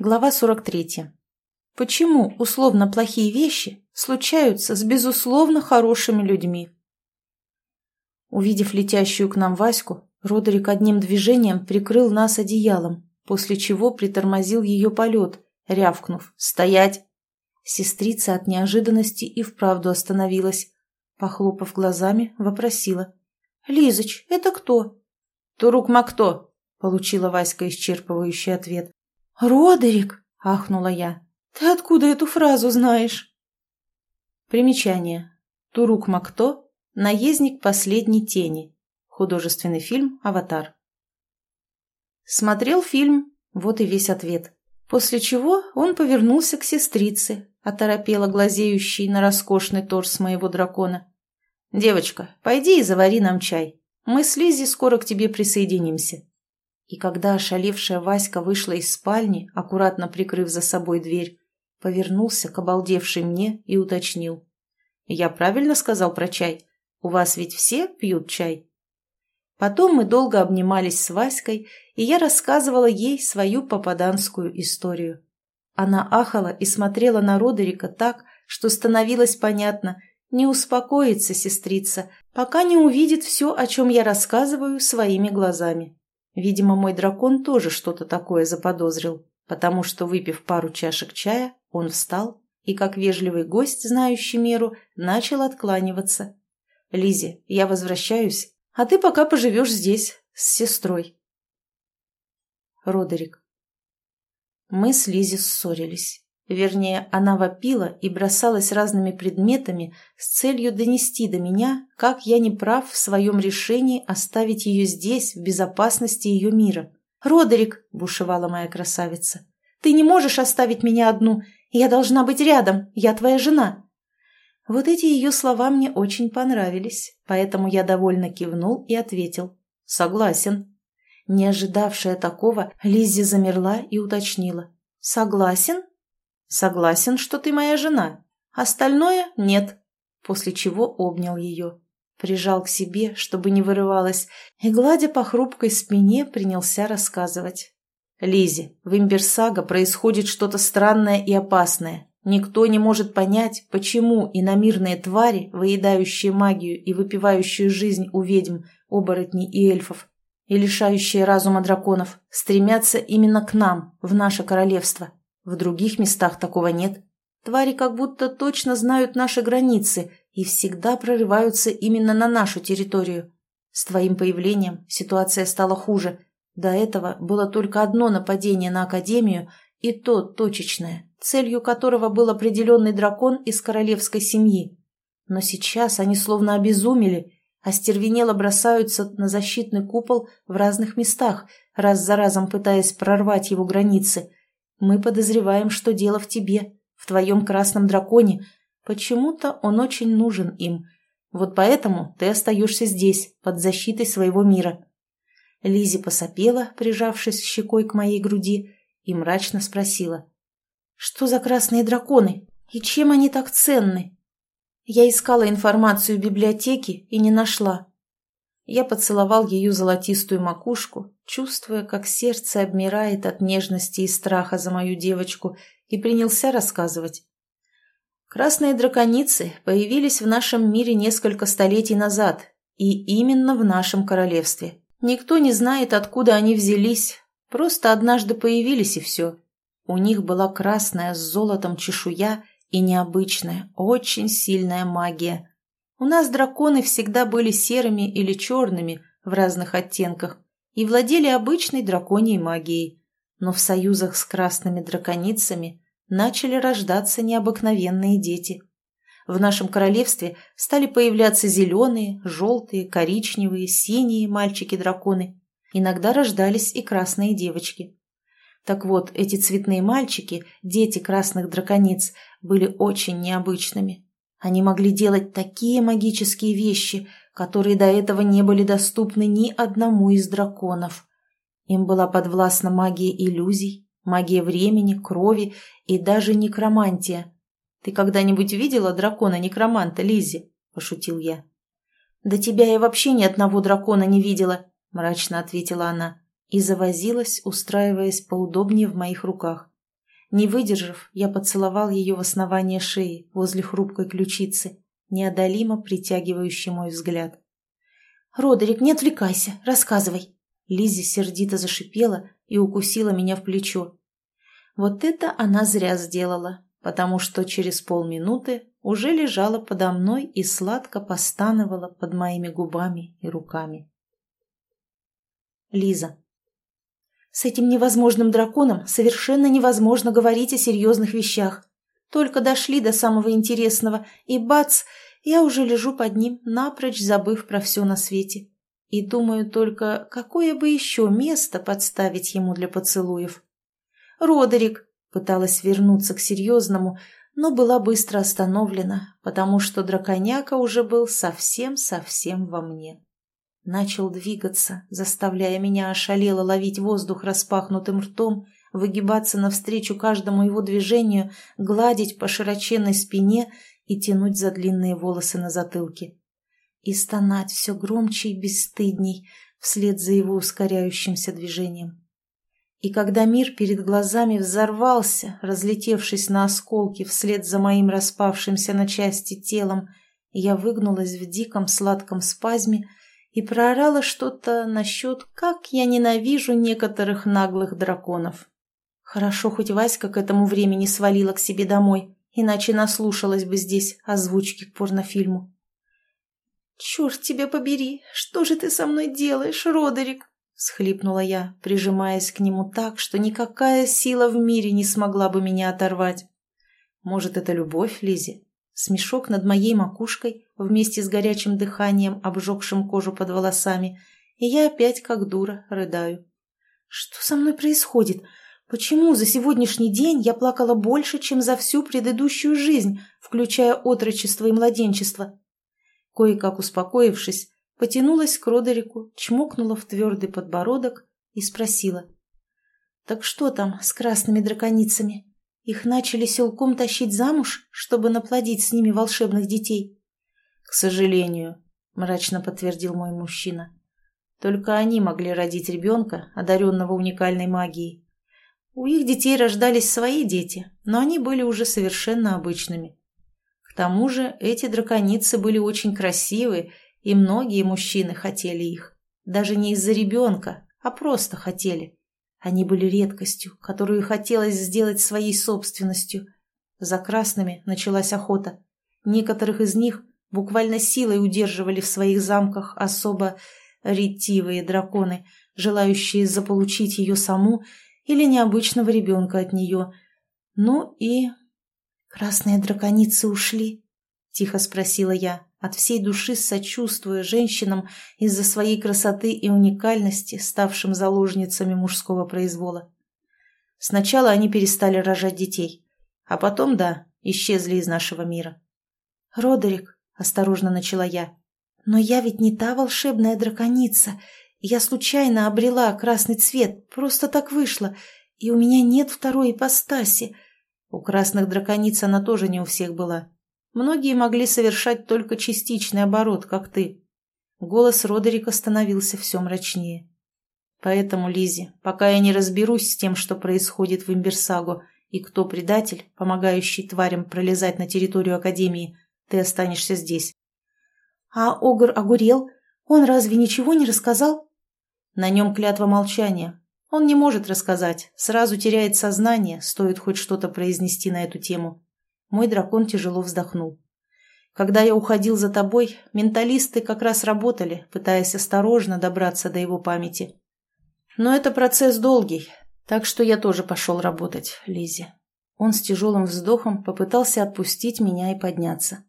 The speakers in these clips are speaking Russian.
Глава 43. Почему условно плохие вещи случаются с безусловно хорошими людьми? Увидев летящую к нам Ваську, Родерик одним движением прикрыл нас одеялом, после чего притормозил ее полет, рявкнув «Стоять!». Сестрица от неожиданности и вправду остановилась. Похлопав глазами, вопросила. «Лизоч, это кто?» «Турук Макто», — получила Васька исчерпывающий ответ. «Родерик!» — ахнула я. «Ты откуда эту фразу знаешь?» Примечание. Турук Макто – наездник последней тени. Художественный фильм «Аватар». Смотрел фильм, вот и весь ответ. После чего он повернулся к сестрице, оторопела глазеющей на роскошный торс моего дракона. «Девочка, пойди и завари нам чай. Мы с Лизи скоро к тебе присоединимся». И когда ошалевшая Васька вышла из спальни, аккуратно прикрыв за собой дверь, повернулся к обалдевшей мне и уточнил. «Я правильно сказал про чай? У вас ведь все пьют чай?» Потом мы долго обнимались с Васькой, и я рассказывала ей свою попаданскую историю. Она ахала и смотрела на Родерика так, что становилось понятно, не успокоится сестрица, пока не увидит все, о чем я рассказываю своими глазами. Видимо, мой дракон тоже что-то такое заподозрил, потому что, выпив пару чашек чая, он встал и, как вежливый гость, знающий меру, начал откланиваться. Лизе, я возвращаюсь, а ты пока поживешь здесь, с сестрой». Родерик. Мы с Лизи ссорились. Вернее, она вопила и бросалась разными предметами с целью донести до меня, как я не прав в своем решении оставить ее здесь, в безопасности ее мира. «Родерик!» – бушевала моя красавица. «Ты не можешь оставить меня одну! Я должна быть рядом! Я твоя жена!» Вот эти ее слова мне очень понравились, поэтому я довольно кивнул и ответил. «Согласен». Не ожидавшая такого, Лиззи замерла и уточнила. «Согласен?» «Согласен, что ты моя жена. Остальное – нет». После чего обнял ее. Прижал к себе, чтобы не вырывалась, и, гладя по хрупкой спине, принялся рассказывать. Лизе, в Имберсага происходит что-то странное и опасное. Никто не может понять, почему иномирные твари, выедающие магию и выпивающие жизнь у ведьм, оборотней и эльфов, и лишающие разума драконов, стремятся именно к нам, в наше королевство. В других местах такого нет. Твари как будто точно знают наши границы и всегда прорываются именно на нашу территорию. С твоим появлением ситуация стала хуже. До этого было только одно нападение на Академию, и то точечное, целью которого был определенный дракон из королевской семьи. Но сейчас они словно обезумели, остервенело бросаются на защитный купол в разных местах, раз за разом пытаясь прорвать его границы – мы подозреваем, что дело в тебе, в твоем красном драконе. Почему-то он очень нужен им. Вот поэтому ты остаешься здесь, под защитой своего мира». Лизи посопела, прижавшись щекой к моей груди, и мрачно спросила. «Что за красные драконы? И чем они так ценны?» Я искала информацию в библиотеке и не нашла. Я поцеловал ее золотистую макушку, чувствуя, как сердце обмирает от нежности и страха за мою девочку, и принялся рассказывать. Красные драконицы появились в нашем мире несколько столетий назад, и именно в нашем королевстве. Никто не знает, откуда они взялись, просто однажды появились и все. У них была красная с золотом чешуя и необычная, очень сильная магия. У нас драконы всегда были серыми или черными в разных оттенках и владели обычной драконьей магией, но в союзах с красными драконицами начали рождаться необыкновенные дети. В нашем королевстве стали появляться зеленые, желтые, коричневые, синие мальчики-драконы. Иногда рождались и красные девочки. Так вот, эти цветные мальчики, дети красных дракониц, были очень необычными. Они могли делать такие магические вещи, которые до этого не были доступны ни одному из драконов. Им была подвластна магия иллюзий, магия времени, крови и даже некромантия. «Ты когда-нибудь видела дракона-некроманта, Лиззи?» – пошутил я. «Да тебя я вообще ни одного дракона не видела», – мрачно ответила она и завозилась, устраиваясь поудобнее в моих руках. Не выдержав, я поцеловал ее в основание шеи, возле хрупкой ключицы, неодолимо притягивающий мой взгляд. «Родерик, не отвлекайся, рассказывай!» Лиззи сердито зашипела и укусила меня в плечо. Вот это она зря сделала, потому что через полминуты уже лежала подо мной и сладко постановала под моими губами и руками. Лиза. С этим невозможным драконом совершенно невозможно говорить о серьезных вещах. Только дошли до самого интересного, и бац, я уже лежу под ним, напрочь забыв про все на свете. И думаю только, какое бы еще место подставить ему для поцелуев. «Родерик!» — пыталась вернуться к серьезному, но была быстро остановлена, потому что драконяка уже был совсем-совсем во мне. Начал двигаться, заставляя меня ошалело ловить воздух распахнутым ртом, выгибаться навстречу каждому его движению, гладить по широченной спине и тянуть за длинные волосы на затылке. И стонать все громче и бесстыдней вслед за его ускоряющимся движением. И когда мир перед глазами взорвался, разлетевшись на осколки вслед за моим распавшимся на части телом, я выгнулась в диком сладком спазме и проорала что-то насчет «как я ненавижу некоторых наглых драконов». Хорошо, хоть Васька к этому времени свалила к себе домой, иначе наслушалась бы здесь озвучки к порнофильму. «Черт тебя побери! Что же ты со мной делаешь, Родерик?» Схлипнула я, прижимаясь к нему так, что никакая сила в мире не смогла бы меня оторвать. Может, это любовь, Лизи? Смешок над моей макушкой вместе с горячим дыханием, обжегшим кожу под волосами, и я опять, как дура, рыдаю. Что со мной происходит? Почему за сегодняшний день я плакала больше, чем за всю предыдущую жизнь, включая отрочество и младенчество? Кое-как успокоившись, потянулась к Родерику, чмокнула в твердый подбородок и спросила. «Так что там с красными драконицами? Их начали силком тащить замуж, чтобы наплодить с ними волшебных детей?» «К сожалению», — мрачно подтвердил мой мужчина. «Только они могли родить ребенка, одаренного уникальной магией. У их детей рождались свои дети, но они были уже совершенно обычными. К тому же эти драконицы были очень красивые и многие мужчины хотели их. Даже не из-за ребенка, а просто хотели. Они были редкостью, которую хотелось сделать своей собственностью. За красными началась охота. Некоторых из них буквально силой удерживали в своих замках особо ретивые драконы, желающие заполучить ее саму или необычного ребенка от нее. Ну и... «Красные драконицы ушли?» — тихо спросила я от всей души сочувствуя женщинам из-за своей красоты и уникальности, ставшим заложницами мужского произвола. Сначала они перестали рожать детей, а потом, да, исчезли из нашего мира. «Родерик», — осторожно начала я, — «но я ведь не та волшебная драконица. Я случайно обрела красный цвет, просто так вышло, и у меня нет второй ипостаси. У красных дракониц она тоже не у всех была, Многие могли совершать только частичный оборот, как ты. Голос Родерика становился все мрачнее. Поэтому, Лизи, пока я не разберусь с тем, что происходит в Имберсаго, и кто предатель, помогающий тварям пролезать на территорию Академии, ты останешься здесь. А Огр Огурел? Он разве ничего не рассказал? На нем клятва молчания. Он не может рассказать, сразу теряет сознание, стоит хоть что-то произнести на эту тему. Мой дракон тяжело вздохнул. Когда я уходил за тобой, менталисты как раз работали, пытаясь осторожно добраться до его памяти. Но это процесс долгий, так что я тоже пошел работать, Лизи. Он с тяжелым вздохом попытался отпустить меня и подняться.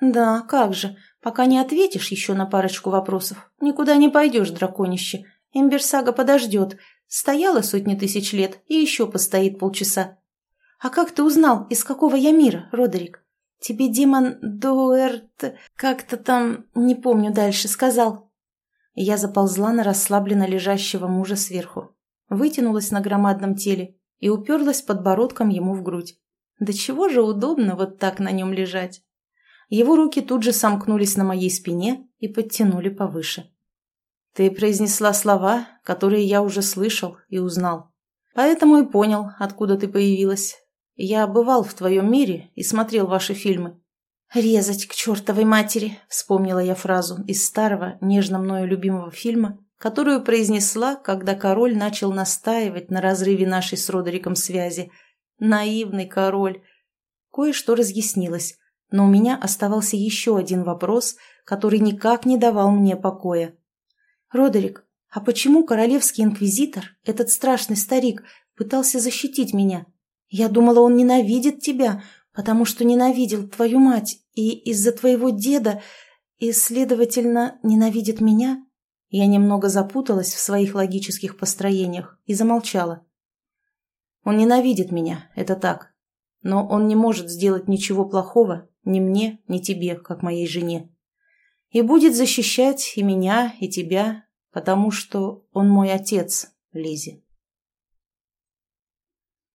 «Да, как же, пока не ответишь еще на парочку вопросов, никуда не пойдешь, драконище. Имберсага подождет. Стояла сотни тысяч лет и еще постоит полчаса. «А как ты узнал, из какого я мира, Родерик? Тебе демон Дуэрт как-то там, не помню дальше, сказал». Я заползла на расслабленно лежащего мужа сверху, вытянулась на громадном теле и уперлась подбородком ему в грудь. Да чего же удобно вот так на нем лежать. Его руки тут же сомкнулись на моей спине и подтянули повыше. «Ты произнесла слова, которые я уже слышал и узнал. Поэтому и понял, откуда ты появилась. Я бывал в твоем мире и смотрел ваши фильмы. «Резать к чертовой матери», — вспомнила я фразу из старого, нежно мною любимого фильма, которую произнесла, когда король начал настаивать на разрыве нашей с Родериком связи. Наивный король. Кое-что разъяснилось, но у меня оставался еще один вопрос, который никак не давал мне покоя. «Родерик, а почему королевский инквизитор, этот страшный старик, пытался защитить меня? Я думала, он ненавидит тебя, потому что ненавидел твою мать и из-за твоего деда, и, следовательно, ненавидит меня?» Я немного запуталась в своих логических построениях и замолчала. «Он ненавидит меня, это так. Но он не может сделать ничего плохого ни мне, ни тебе, как моей жене. И будет защищать и меня, и тебя, потому что он мой отец, Лизи.